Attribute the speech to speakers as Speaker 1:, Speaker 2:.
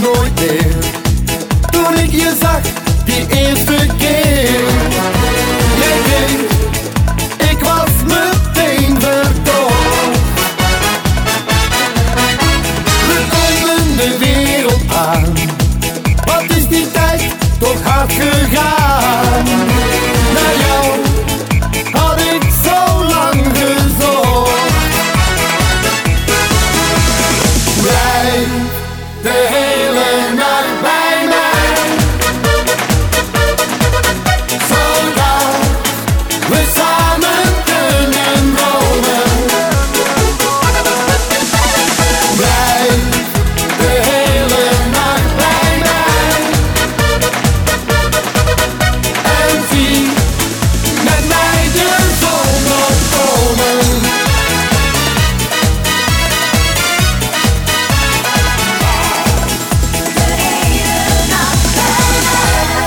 Speaker 1: noite